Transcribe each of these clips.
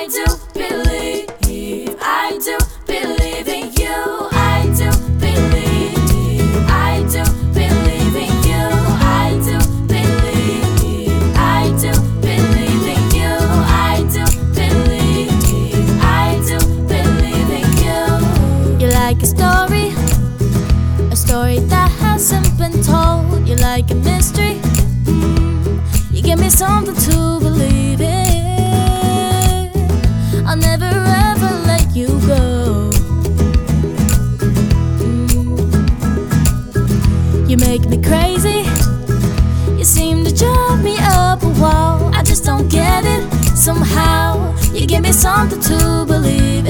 I do believe, I do believe in you. I do believe, I do believe in you. I do believe, I do believe in you. I do believe, I do believe in you. You're like a story, a story that hasn't been told. You're like a mystery. Mm. You give me something to believe. something to believe in.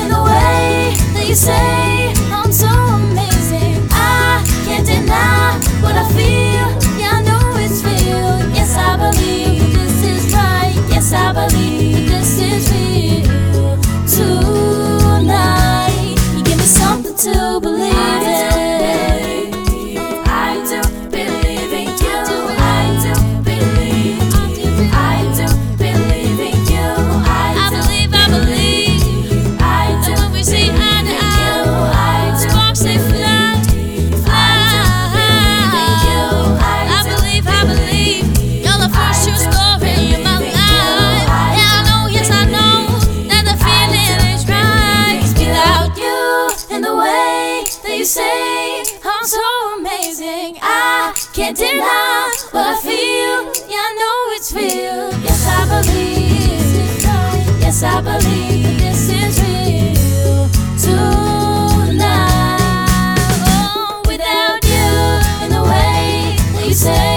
and the way that you say I'm so amazing. I can't deny what I feel. Can't deny what I feel. Yeah, I know it's real. Yes, I believe. Yes, I believe this is real. Tonight, oh, without you in the way say.